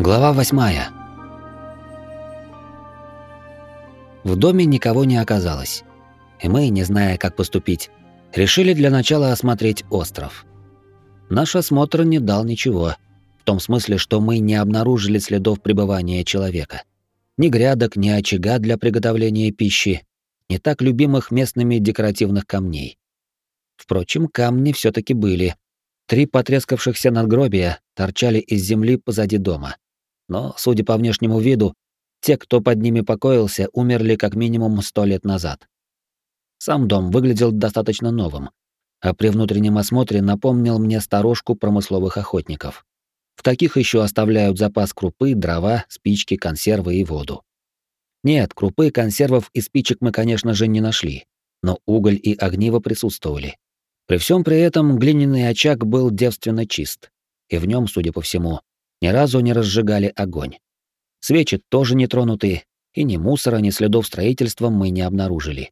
Глава восьмая. В доме никого не оказалось. И мы, не зная, как поступить, решили для начала осмотреть остров. Наш осмотр не дал ничего, в том смысле, что мы не обнаружили следов пребывания человека. Ни грядок, ни очага для приготовления пищи, не так любимых местными декоративных камней. Впрочем, камни все таки были. Три потрескавшихся надгробия торчали из земли позади дома. Но, судя по внешнему виду, те, кто под ними покоился, умерли как минимум сто лет назад. Сам дом выглядел достаточно новым, а при внутреннем осмотре напомнил мне сторожку промысловых охотников. В таких еще оставляют запас крупы, дрова, спички, консервы и воду. Нет, крупы, консервов и спичек мы, конечно же, не нашли, но уголь и огниво присутствовали. При всем при этом глиняный очаг был девственно чист, и в нем, судя по всему, ни разу не разжигали огонь. Свечи тоже не тронуты, и ни мусора, ни следов строительства мы не обнаружили.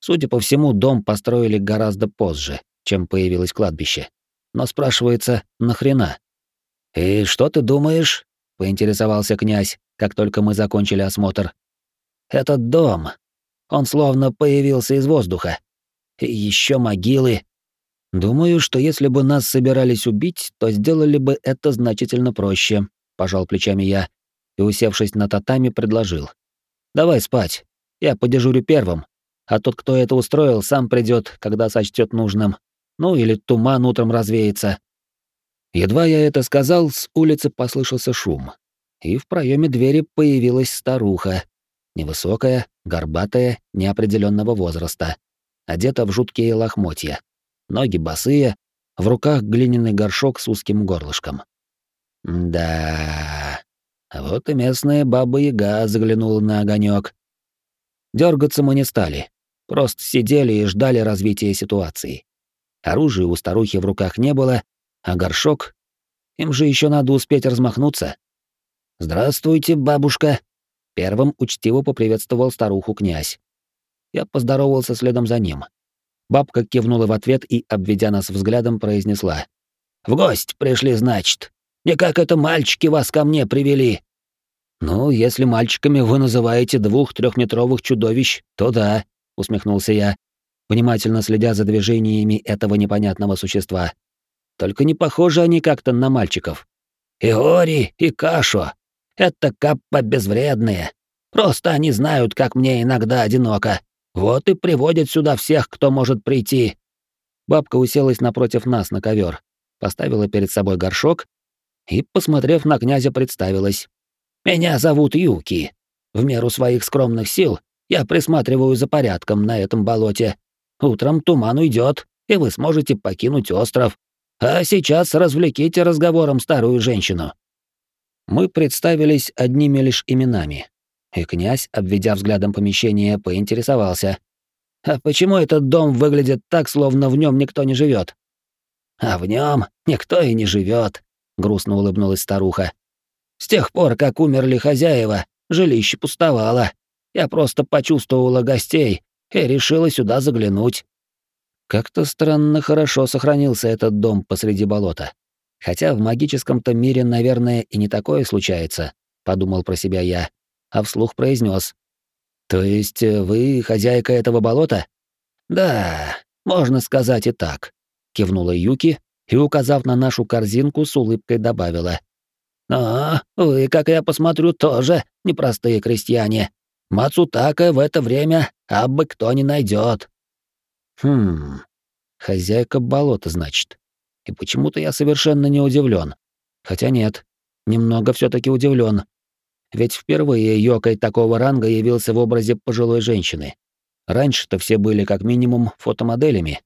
Судя по всему, дом построили гораздо позже, чем появилось кладбище. Но спрашивается, нахрена? «И что ты думаешь?» — поинтересовался князь, как только мы закончили осмотр. «Этот дом, он словно появился из воздуха. И еще могилы. Думаю, что если бы нас собирались убить, то сделали бы это значительно проще», — пожал плечами я и, усевшись на татами, предложил. «Давай спать. Я подежурю первым, а тот, кто это устроил, сам придет, когда сочтет нужным. Ну или туман утром развеется. Едва я это сказал, с улицы послышался шум. И в проеме двери появилась старуха. Невысокая, горбатая, неопределенного возраста. Одета в жуткие лохмотья. Ноги босые, в руках глиняный горшок с узким горлышком. Да, вот и местная баба-яга заглянула на огонек. Дергаться мы не стали. Просто сидели и ждали развития ситуации. Оружия у старухи в руках не было, а горшок... Им же еще надо успеть размахнуться. «Здравствуйте, бабушка!» Первым учтиво поприветствовал старуху князь. Я поздоровался следом за ним. Бабка кивнула в ответ и, обведя нас взглядом, произнесла. «В гость пришли, значит. Не как это мальчики вас ко мне привели». «Ну, если мальчиками вы называете двух трехметровых чудовищ, то да», усмехнулся я, внимательно следя за движениями этого непонятного существа. Только не похожи они как-то на мальчиков. И Ори, и Кашу. Это каппа безвредные. Просто они знают, как мне иногда одиноко. Вот и приводят сюда всех, кто может прийти. Бабка уселась напротив нас на ковер, поставила перед собой горшок и, посмотрев на князя, представилась. «Меня зовут Юки. В меру своих скромных сил я присматриваю за порядком на этом болоте. Утром туман уйдет, и вы сможете покинуть остров. А сейчас развлеките разговором старую женщину». Мы представились одними лишь именами. И князь, обведя взглядом помещение, поинтересовался. «А почему этот дом выглядит так, словно в нем никто не живет? «А в нем никто и не живет, грустно улыбнулась старуха. «С тех пор, как умерли хозяева, жилище пустовало. Я просто почувствовала гостей и решила сюда заглянуть. Как-то странно хорошо сохранился этот дом посреди болота. Хотя в магическом-то мире, наверное, и не такое случается, подумал про себя я, а вслух произнес: То есть э, вы хозяйка этого болота? Да, можно сказать и так, кивнула Юки и, указав на нашу корзинку, с улыбкой добавила: «А, вы, как я посмотрю, тоже непростые крестьяне. Мацутака в это время абы кто не найдет. Хм, хозяйка болота, значит. И почему-то я совершенно не удивлен. Хотя нет, немного все таки удивлен. Ведь впервые Йокой такого ранга явился в образе пожилой женщины. Раньше-то все были как минимум фотомоделями.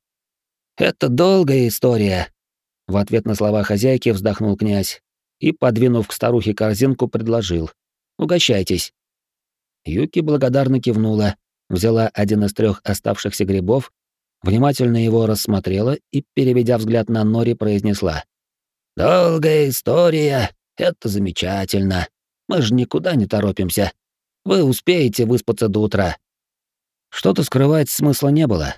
«Это долгая история», — в ответ на слова хозяйки вздохнул князь и, подвинув к старухе корзинку, предложил. «Угощайтесь». Юки благодарно кивнула, взяла один из трех оставшихся грибов, внимательно его рассмотрела и, переведя взгляд на Нори, произнесла. «Долгая история, это замечательно. Мы же никуда не торопимся. Вы успеете выспаться до утра». Что-то скрывать смысла не было,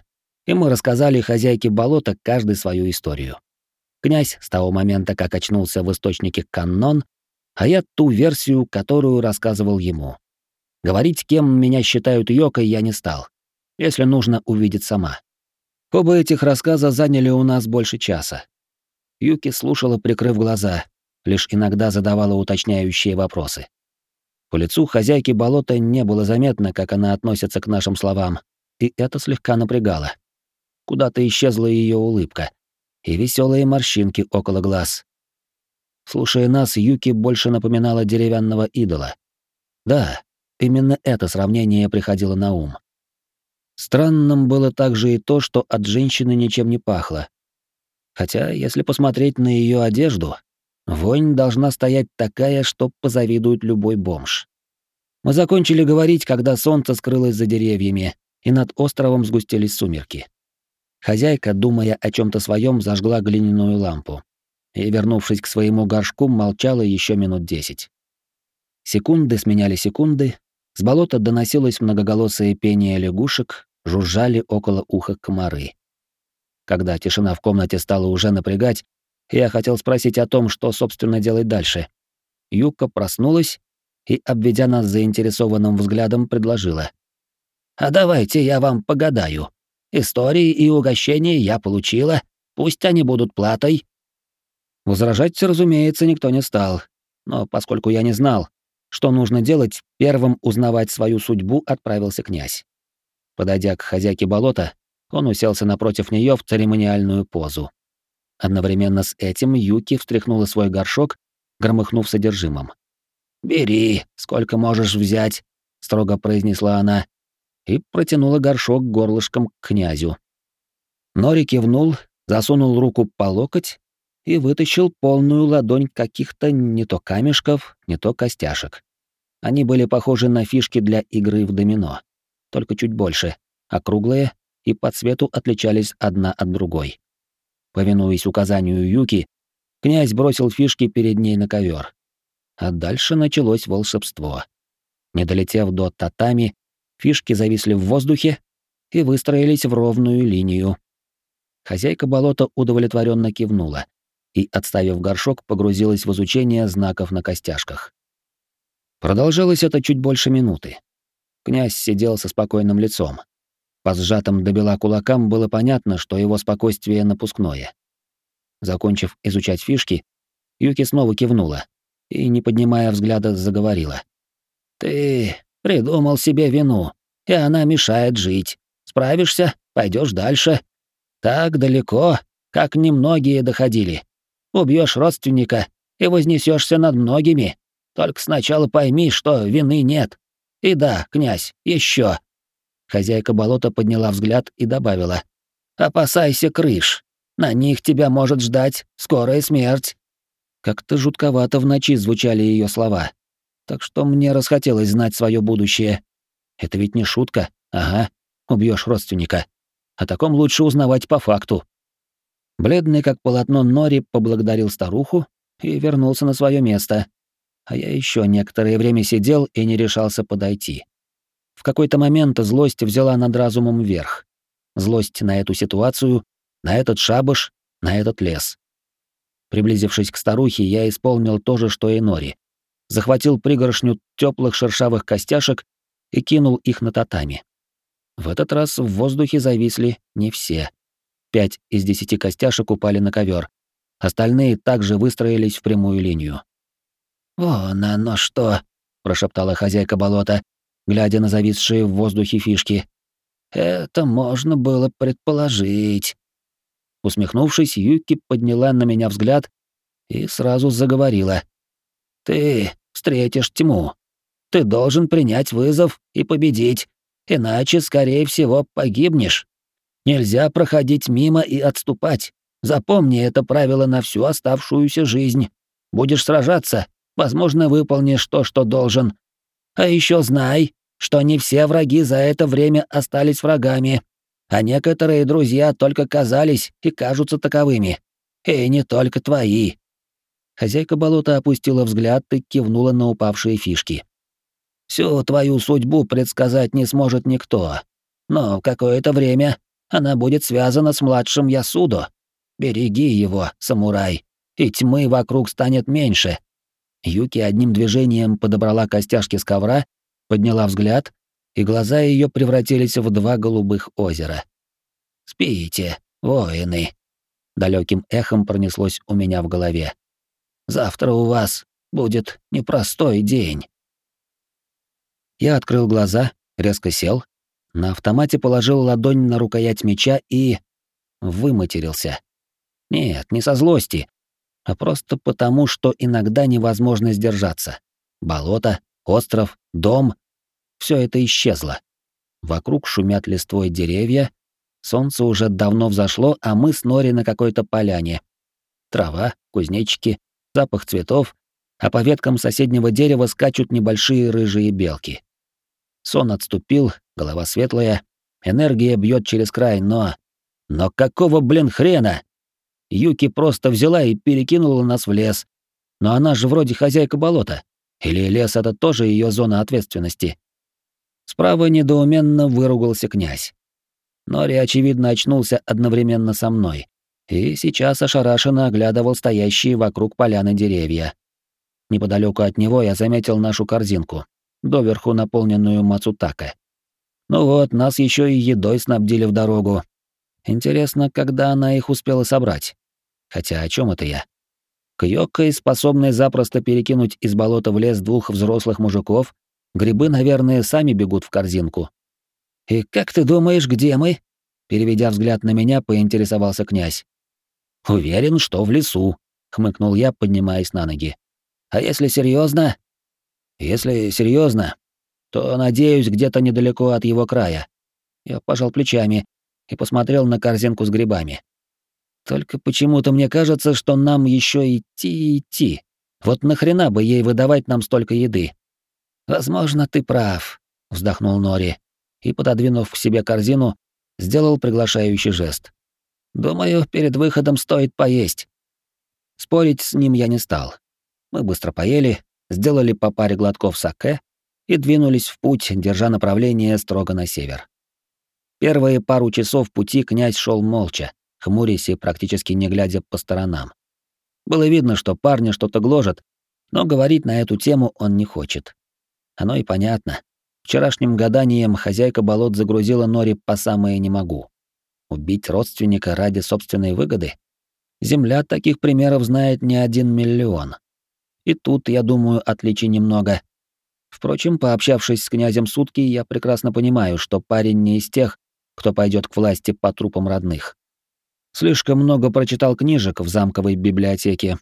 и мы рассказали хозяйке болота каждый свою историю. Князь с того момента, как очнулся в источнике Каннон, а я ту версию, которую рассказывал ему. Говорить, кем меня считают Йокой, я не стал. Если нужно, увидеть сама. Оба этих рассказа заняли у нас больше часа. Юки слушала, прикрыв глаза, лишь иногда задавала уточняющие вопросы. По лицу хозяйки болота не было заметно, как она относится к нашим словам, и это слегка напрягало. Куда-то исчезла ее улыбка и веселые морщинки около глаз. Слушая нас, Юки больше напоминала деревянного идола. Да, именно это сравнение приходило на ум. Странным было также и то, что от женщины ничем не пахло. Хотя, если посмотреть на ее одежду, вонь должна стоять такая, что позавидует любой бомж. Мы закончили говорить, когда солнце скрылось за деревьями, и над островом сгустились сумерки. Хозяйка, думая о чем то своем, зажгла глиняную лампу и, вернувшись к своему горшку, молчала еще минут десять. Секунды сменяли секунды, с болота доносилось многоголосое пение лягушек, жужжали около уха комары. Когда тишина в комнате стала уже напрягать, я хотел спросить о том, что, собственно, делать дальше. Юка проснулась и, обведя нас заинтересованным взглядом, предложила. «А давайте я вам погадаю. Истории и угощения я получила, пусть они будут платой». Возражать, разумеется, никто не стал, но поскольку я не знал, что нужно делать, первым узнавать свою судьбу отправился князь. Подойдя к хозяйке болота, он уселся напротив нее в церемониальную позу. Одновременно с этим Юки встряхнула свой горшок, громыхнув содержимым. «Бери, сколько можешь взять», — строго произнесла она, и протянула горшок горлышком к князю. Нори кивнул, засунул руку по локоть и вытащил полную ладонь каких-то не то камешков, не то костяшек. Они были похожи на фишки для игры в домино, только чуть больше, округлые и по цвету отличались одна от другой. Повинуясь указанию Юки, князь бросил фишки перед ней на ковер. А дальше началось волшебство. Не долетев до татами, фишки зависли в воздухе и выстроились в ровную линию. Хозяйка болота удовлетворенно кивнула и, отставив горшок, погрузилась в изучение знаков на костяшках. Продолжалось это чуть больше минуты. Князь сидел со спокойным лицом. По сжатым до бела кулакам было понятно, что его спокойствие напускное. Закончив изучать фишки, Юки снова кивнула и, не поднимая взгляда, заговорила. «Ты придумал себе вину, и она мешает жить. Справишься, пойдешь дальше. Так далеко, как немногие доходили убьешь родственника и вознесешься над многими. Только сначала пойми, что вины нет. И да, князь, еще. Хозяйка болота подняла взгляд и добавила. «Опасайся крыш. На них тебя может ждать скорая смерть». Как-то жутковато в ночи звучали ее слова. Так что мне расхотелось знать свое будущее. Это ведь не шутка. Ага, убьешь родственника. О таком лучше узнавать по факту. Бледный как полотно Нори поблагодарил старуху и вернулся на свое место. А я еще некоторое время сидел и не решался подойти. В какой-то момент злость взяла над разумом верх. Злость на эту ситуацию, на этот шабаш, на этот лес. Приблизившись к старухе, я исполнил то же, что и Нори. Захватил пригоршню теплых шершавых костяшек и кинул их на татами. В этот раз в воздухе зависли не все. Пять из десяти костяшек упали на ковер. Остальные также выстроились в прямую линию. «Вон оно что!» — прошептала хозяйка болота, глядя на зависшие в воздухе фишки. «Это можно было предположить». Усмехнувшись, Юки подняла на меня взгляд и сразу заговорила. «Ты встретишь тьму. Ты должен принять вызов и победить, иначе, скорее всего, погибнешь. Нельзя проходить мимо и отступать. Запомни это правило на всю оставшуюся жизнь. Будешь сражаться, возможно, выполнишь то, что должен. А еще знай, что не все враги за это время остались врагами, а некоторые друзья только казались и кажутся таковыми. И не только твои. Хозяйка болота опустила взгляд и кивнула на упавшие фишки. Всю твою судьбу предсказать не сможет никто. Но какое-то время она будет связана с младшим Ясудо. Береги его, самурай, и тьмы вокруг станет меньше. Юки одним движением подобрала костяшки с ковра, подняла взгляд, и глаза ее превратились в два голубых озера. «Спите, воины!» Далеким эхом пронеслось у меня в голове. «Завтра у вас будет непростой день». Я открыл глаза, резко сел, на автомате положил ладонь на рукоять меча и... выматерился. Нет, не со злости, а просто потому, что иногда невозможно сдержаться. Болото, остров, дом — все это исчезло. Вокруг шумят листвой деревья, солнце уже давно взошло, а мы с Нори на какой-то поляне. Трава, кузнечики, запах цветов, а по веткам соседнего дерева скачут небольшие рыжие белки. Сон отступил, голова светлая, энергия бьет через край, но... Но какого, блин, хрена? Юки просто взяла и перекинула нас в лес. Но она же вроде хозяйка болота. Или лес — это тоже ее зона ответственности? Справа недоуменно выругался князь. Нори, очевидно, очнулся одновременно со мной. И сейчас ошарашенно оглядывал стоящие вокруг поляны деревья. Неподалеку от него я заметил нашу корзинку, доверху наполненную мацутака. Ну вот, нас еще и едой снабдили в дорогу. Интересно, когда она их успела собрать. Хотя о чем это я? Кьёкой, способной запросто перекинуть из болота в лес двух взрослых мужиков, грибы, наверное, сами бегут в корзинку. «И как ты думаешь, где мы?» Переведя взгляд на меня, поинтересовался князь. «Уверен, что в лесу», — хмыкнул я, поднимаясь на ноги. «А если серьезно? Если серьезно, то, надеюсь, где-то недалеко от его края. Я пожал плечами и посмотрел на корзинку с грибами. Только почему-то мне кажется, что нам еще идти и идти. Вот нахрена бы ей выдавать нам столько еды? Возможно, ты прав, вздохнул Нори и, пододвинув к себе корзину, сделал приглашающий жест. Думаю, перед выходом стоит поесть. Спорить с ним я не стал. Мы быстро поели, сделали по паре глотков саке и двинулись в путь, держа направление строго на север. Первые пару часов пути князь шел молча, хмурясь и практически не глядя по сторонам. Было видно, что парня что-то гложет, но говорить на эту тему он не хочет. Оно и понятно. Вчерашним гаданием хозяйка болот загрузила Нори по самое не могу. Убить родственника ради собственной выгоды? Земля таких примеров знает не один миллион. И тут, я думаю, отличий немного. Впрочем, пообщавшись с князем сутки, я прекрасно понимаю, что парень не из тех, кто пойдет к власти по трупам родных. Слишком много прочитал книжек в замковой библиотеке.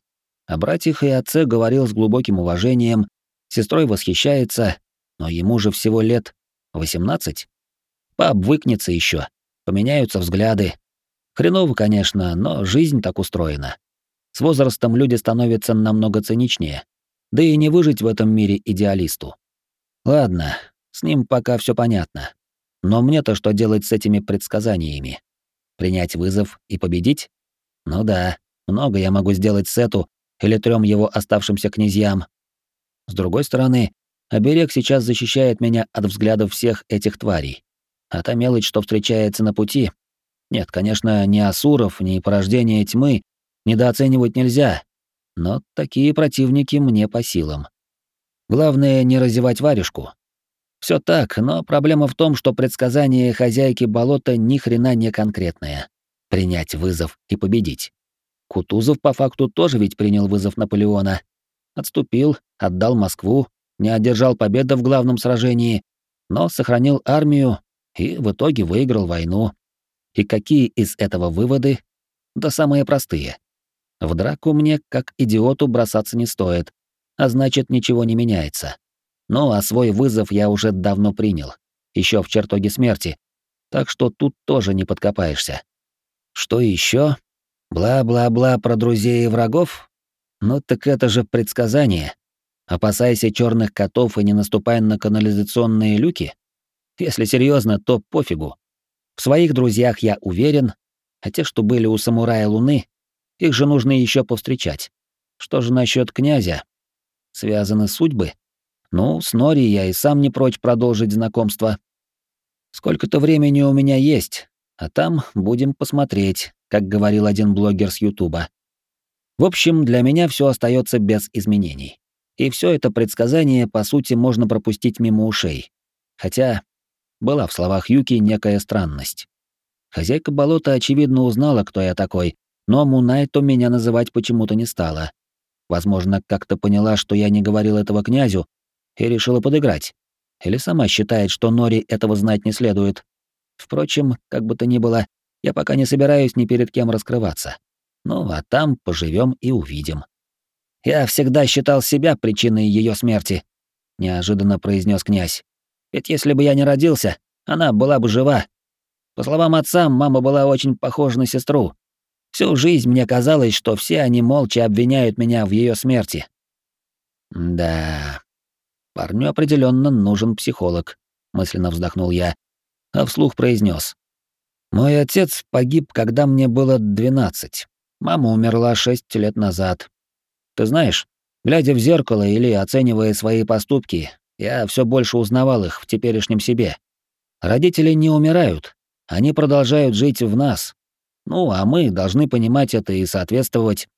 О братьях и отце говорил с глубоким уважением, сестрой восхищается, но ему же всего лет 18. Пообвыкнется еще, поменяются взгляды. Хреново, конечно, но жизнь так устроена. С возрастом люди становятся намного циничнее. Да и не выжить в этом мире идеалисту. Ладно, с ним пока все понятно. Но мне-то что делать с этими предсказаниями? Принять вызов и победить? Ну да, много я могу сделать Сету или трем его оставшимся князьям. С другой стороны, оберег сейчас защищает меня от взглядов всех этих тварей. А та мелочь, что встречается на пути... Нет, конечно, ни асуров, ни порождения тьмы недооценивать нельзя, но такие противники мне по силам. Главное не разевать варежку. Все так, но проблема в том, что предсказание хозяйки болота ни хрена не конкретное. Принять вызов и победить. Кутузов по факту тоже ведь принял вызов Наполеона. Отступил, отдал Москву, не одержал победы в главном сражении, но сохранил армию и в итоге выиграл войну. И какие из этого выводы? Да самые простые. В драку мне, как идиоту, бросаться не стоит, а значит, ничего не меняется. Ну, а свой вызов я уже давно принял, еще в чертоге смерти, так что тут тоже не подкопаешься. Что еще? Бла-бла-бла про друзей и врагов? Ну так это же предсказание. Опасайся черных котов и не наступай на канализационные люки. Если серьезно, то пофигу. В своих друзьях я уверен, а те, что были у самурая Луны, их же нужно еще повстречать. Что же насчет князя? Связаны судьбы? Ну, с Нори я и сам не прочь продолжить знакомство. Сколько-то времени у меня есть, а там будем посмотреть, как говорил один блогер с Ютуба. В общем, для меня все остается без изменений. и все это предсказание, по сути, можно пропустить мимо ушей. Хотя была в словах Юки некая странность. Хозяйка болота, очевидно, узнала, кто я такой, но Мунайто меня называть почему-то не стала. Возможно, как-то поняла, что я не говорил этого князю, и решила подыграть. Или сама считает, что Нори этого знать не следует. Впрочем, как бы то ни было, я пока не собираюсь ни перед кем раскрываться. Ну, а там поживем и увидим. Я всегда считал себя причиной ее смерти, неожиданно произнес князь. Ведь если бы я не родился, она была бы жива. По словам отца, мама была очень похожа на сестру. Всю жизнь мне казалось, что все они молча обвиняют меня в ее смерти. Да, парню определенно нужен психолог, мысленно вздохнул я, а вслух произнес: Мой отец погиб, когда мне было двенадцать. Мама умерла шесть лет назад. Ты знаешь, глядя в зеркало или оценивая свои поступки, я все больше узнавал их в теперешнем себе. Родители не умирают, они продолжают жить в нас. Ну, а мы должны понимать это и соответствовать.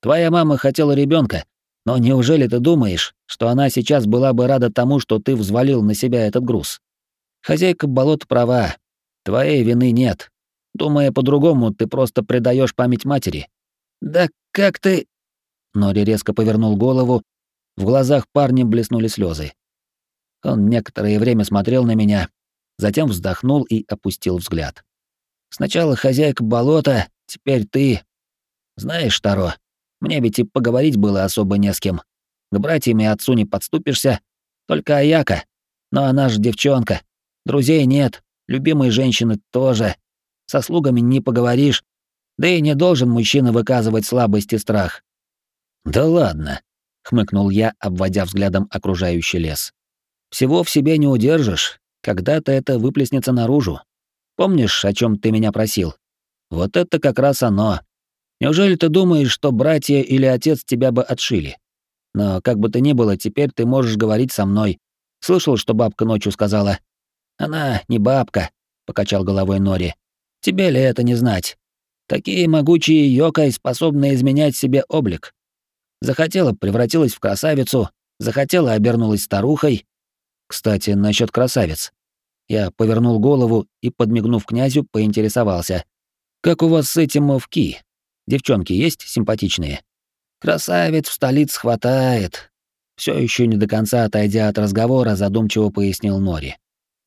Твоя мама хотела ребенка, но неужели ты думаешь, что она сейчас была бы рада тому, что ты взвалил на себя этот груз? Хозяйка болот права. Твоей вины нет. Думая по-другому, ты просто предаешь память матери. Да как ты... Нори резко повернул голову, в глазах парня блеснули слезы. Он некоторое время смотрел на меня, затем вздохнул и опустил взгляд. Сначала хозяйка болота, теперь ты. Знаешь, Таро, мне ведь и поговорить было особо не с кем. К братьям и отцу не подступишься, только Аяка. Но она же девчонка. Друзей нет, любимой женщины тоже. Со слугами не поговоришь, да и не должен мужчина выказывать слабость и страх. Да ладно, хмыкнул я, обводя взглядом окружающий лес. Всего в себе не удержишь, когда-то это выплеснется наружу. Помнишь, о чем ты меня просил? Вот это как раз оно. Неужели ты думаешь, что братья или отец тебя бы отшили? Но как бы то ни было, теперь ты можешь говорить со мной. Слышал, что бабка ночью сказала? Она не бабка, покачал головой Нори. Тебе ли это не знать? Такие могучие йокай способны изменять себе облик. Захотела, превратилась в красавицу, захотела, обернулась старухой. Кстати, насчет красавиц. Я повернул голову и, подмигнув князю, поинтересовался. «Как у вас с этим в Ки? Девчонки есть симпатичные?» «Красавец в столице хватает», все еще не до конца отойдя от разговора, задумчиво пояснил Нори.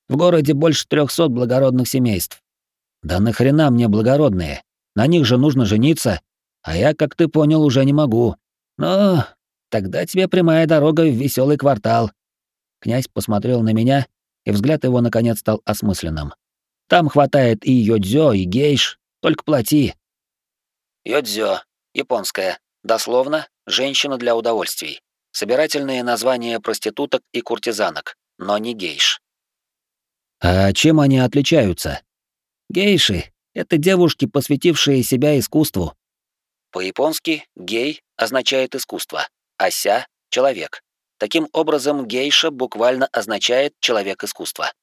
В городе больше трехсот благородных семейств. Да нахрена мне благородные? На них же нужно жениться, а я, как ты понял, уже не могу. Но тогда тебе прямая дорога в веселый квартал. Князь посмотрел на меня, и взгляд его наконец стал осмысленным. Там хватает и йодзё, и гейш, только плати. Йодзё, японская, дословно женщина для удовольствий. Собирательные названия проституток и куртизанок, но не гейш. А чем они отличаются? Гейши — это девушки, посвятившие себя искусству. По-японски «гей» означает искусство, а «ся» — человек. Таким образом, гейша буквально означает «человек искусства».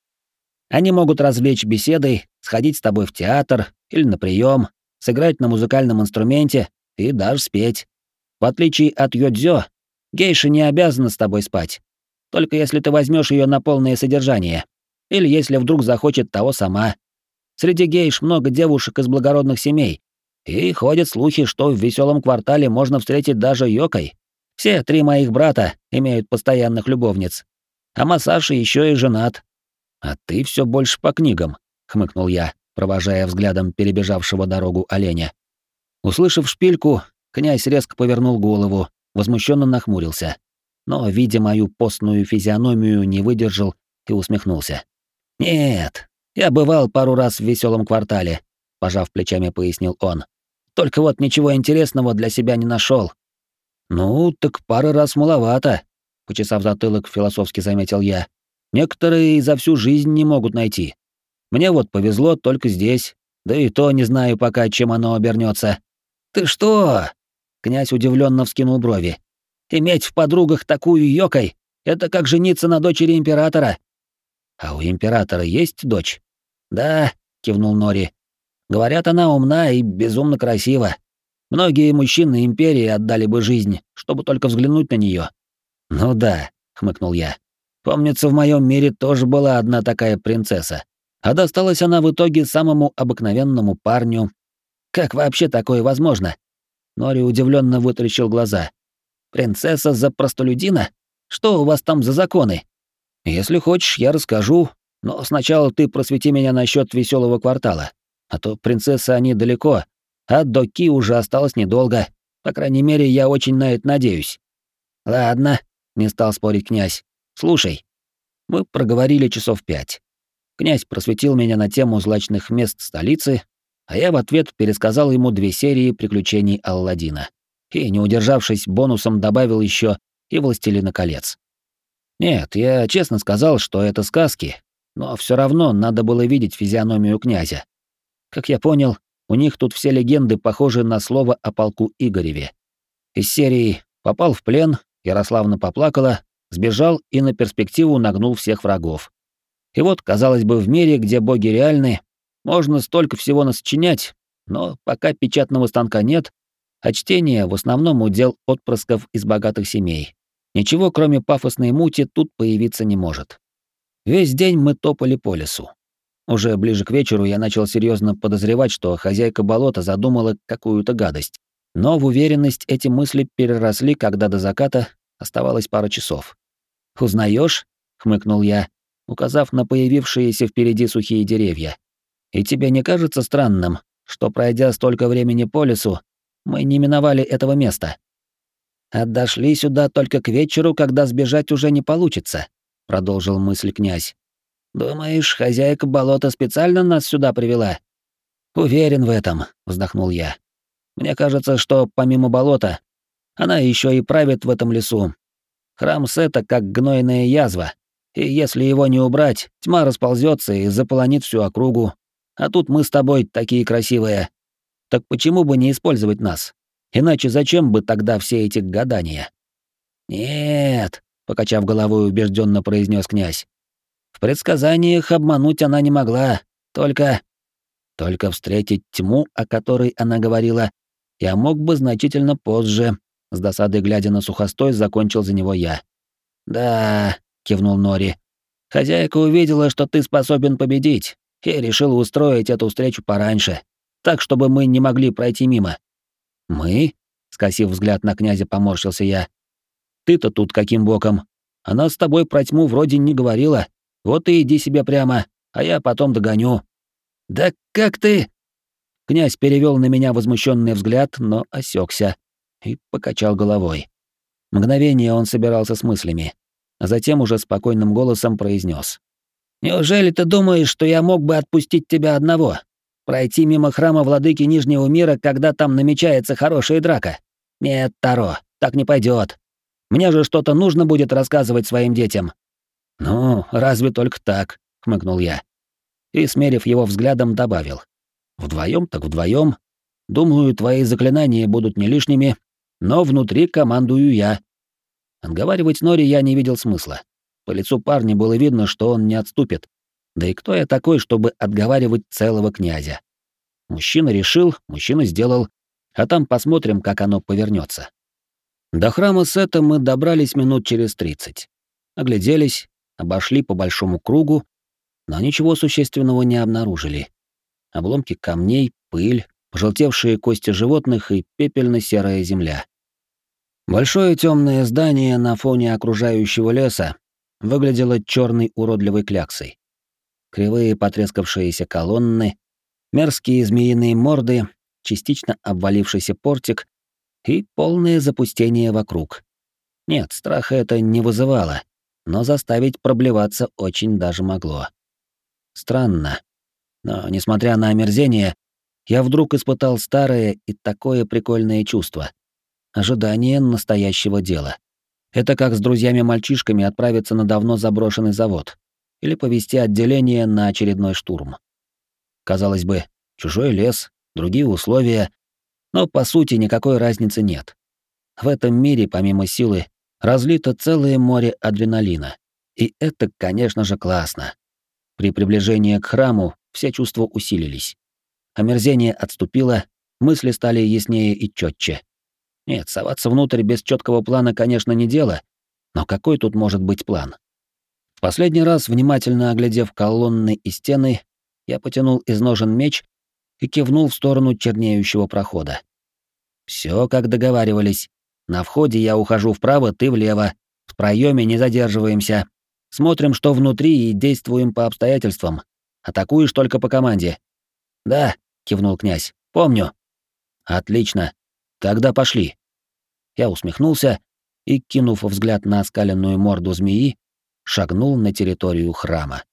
Они могут развлечь беседой, сходить с тобой в театр или на прием, сыграть на музыкальном инструменте и даже спеть. В отличие от йодзё, гейша не обязана с тобой спать, только если ты возьмешь ее на полное содержание. Или если вдруг захочет того сама. Среди гейш много девушек из благородных семей, и ходят слухи, что в веселом квартале можно встретить даже Йокой. Все три моих брата имеют постоянных любовниц. А Масаши еще и женат. А ты все больше по книгам, хмыкнул я, провожая взглядом перебежавшего дорогу оленя. Услышав шпильку, князь резко повернул голову, возмущенно нахмурился. Но, видя мою постную физиономию, не выдержал и усмехнулся. «Нет, я бывал пару раз в веселом квартале», — пожав плечами, пояснил он. «Только вот ничего интересного для себя не нашел. «Ну, так пары раз маловато», — почесав затылок, философски заметил я. «Некоторые за всю жизнь не могут найти. Мне вот повезло только здесь, да и то не знаю пока, чем оно обернется. «Ты что?» — князь удивленно вскинул брови. «Иметь в подругах такую ёкой — это как жениться на дочери императора. «А у императора есть дочь?» «Да», — кивнул Нори. «Говорят, она умна и безумно красива. Многие мужчины империи отдали бы жизнь, чтобы только взглянуть на нее. Ну да, хмыкнул я. Помнится, в моем мире тоже была одна такая принцесса. А досталась она в итоге самому обыкновенному парню. Как вообще такое возможно? Нори удивленно вытаращил глаза. Принцесса за простолюдина? Что у вас там за законы? Если хочешь, я расскажу, но сначала ты просвети меня насчет веселого квартала. А то принцессы они далеко, а до Ки уже осталось недолго. По крайней мере, я очень на это надеюсь. Ладно, не стал спорить князь. Слушай. Мы проговорили часов пять. Князь просветил меня на тему злачных мест столицы, а я в ответ пересказал ему две серии приключений Алладина. И, не удержавшись, бонусом добавил еще и «Властелина колец». Нет, я честно сказал, что это сказки, но все равно надо было видеть физиономию князя. Как я понял, у них тут все легенды похожи на слово о полку Игореве. Из серии «Попал в плен», Ярославна поплакала, сбежал и на перспективу нагнул всех врагов. И вот, казалось бы, в мире, где боги реальны, можно столько всего насочинять, но пока печатного станка нет, а чтение в основном удел отпрысков из богатых семей. Ничего, кроме пафосной мути, тут появиться не может. Весь день мы топали по лесу. Уже ближе к вечеру я начал серьезно подозревать, что хозяйка болота задумала какую-то гадость. Но в уверенность эти мысли переросли, когда до заката оставалось пара часов. «Узнаешь?» — хмыкнул я, указав на появившиеся впереди сухие деревья. «И тебе не кажется странным, что, пройдя столько времени по лесу, мы не миновали этого места?» «А дошли сюда только к вечеру, когда сбежать уже не получится», — продолжил мысль князь. «Думаешь, хозяйка болота специально нас сюда привела?» «Уверен в этом», — вздохнул я. «Мне кажется, что помимо болота, она еще и правит в этом лесу. Храм Сета как гнойная язва, и если его не убрать, тьма расползется и заполонит всю округу. А тут мы с тобой такие красивые. Так почему бы не использовать нас? Иначе зачем бы тогда все эти гадания? Нет, покачав головой, убежденно произнес князь. В предсказаниях обмануть она не могла, только только встретить тьму, о которой она говорила, я мог бы значительно позже. С досадой глядя на сухостой, закончил за него я. Да, кивнул Нори. Хозяйка увидела, что ты способен победить, и решила устроить эту встречу пораньше так, чтобы мы не могли пройти мимо. Мы? Скосив взгляд на князя, поморщился я. Ты-то тут каким боком? Она с тобой про тьму вроде не говорила. Вот и иди себе прямо, а я потом догоню. Да как ты? Князь перевел на меня возмущенный взгляд, но осекся и покачал головой. Мгновение он собирался с мыслями, а затем уже спокойным голосом произнес: Неужели ты думаешь, что я мог бы отпустить тебя одного? Пройти мимо храма владыки Нижнего мира, когда там намечается хорошая драка? Нет, Таро, так не пойдет. Мне же что-то нужно будет рассказывать своим детям. Ну, разве только так, хмыкнул я. И, смерив его взглядом, добавил. Вдвоем так вдвоем. Думаю, твои заклинания будут не лишними, но внутри командую я. Отговаривать Нори я не видел смысла. По лицу парня было видно, что он не отступит, да и кто я такой, чтобы отговаривать целого князя? Мужчина решил, мужчина сделал, а там посмотрим, как оно повернется. До храма Сета мы добрались минут через тридцать. Огляделись, обошли по большому кругу, но ничего существенного не обнаружили. Обломки камней, пыль, пожелтевшие кости животных и пепельно-серая земля. Большое темное здание на фоне окружающего леса выглядело черной уродливой кляксой кривые потрескавшиеся колонны, мерзкие змеиные морды, частично обвалившийся портик и полное запустение вокруг. Нет, страха это не вызывало, но заставить проблеваться очень даже могло. Странно. Но, несмотря на омерзение, я вдруг испытал старое и такое прикольное чувство. Ожидание настоящего дела. Это как с друзьями-мальчишками отправиться на давно заброшенный завод или повести отделение на очередной штурм. Казалось бы, чужой лес, другие условия, но по сути никакой разницы нет. В этом мире, помимо силы, разлито целое море адреналина. И это, конечно же, классно. При приближении к храму все чувства усилились. Омерзение отступило, мысли стали яснее и четче. Нет, соваться внутрь без четкого плана, конечно, не дело, Но какой тут может быть план? В последний раз, внимательно оглядев колонны и стены, я потянул из ножен меч и кивнул в сторону чернеющего прохода. Все, как договаривались. На входе я ухожу вправо, ты влево. В проеме не задерживаемся. Смотрим, что внутри, и действуем по обстоятельствам. Атакуешь только по команде. Да, кивнул князь. Помню. Отлично. Тогда пошли. Я усмехнулся и, кинув взгляд на оскаленную морду змеи, шагнул на территорию храма.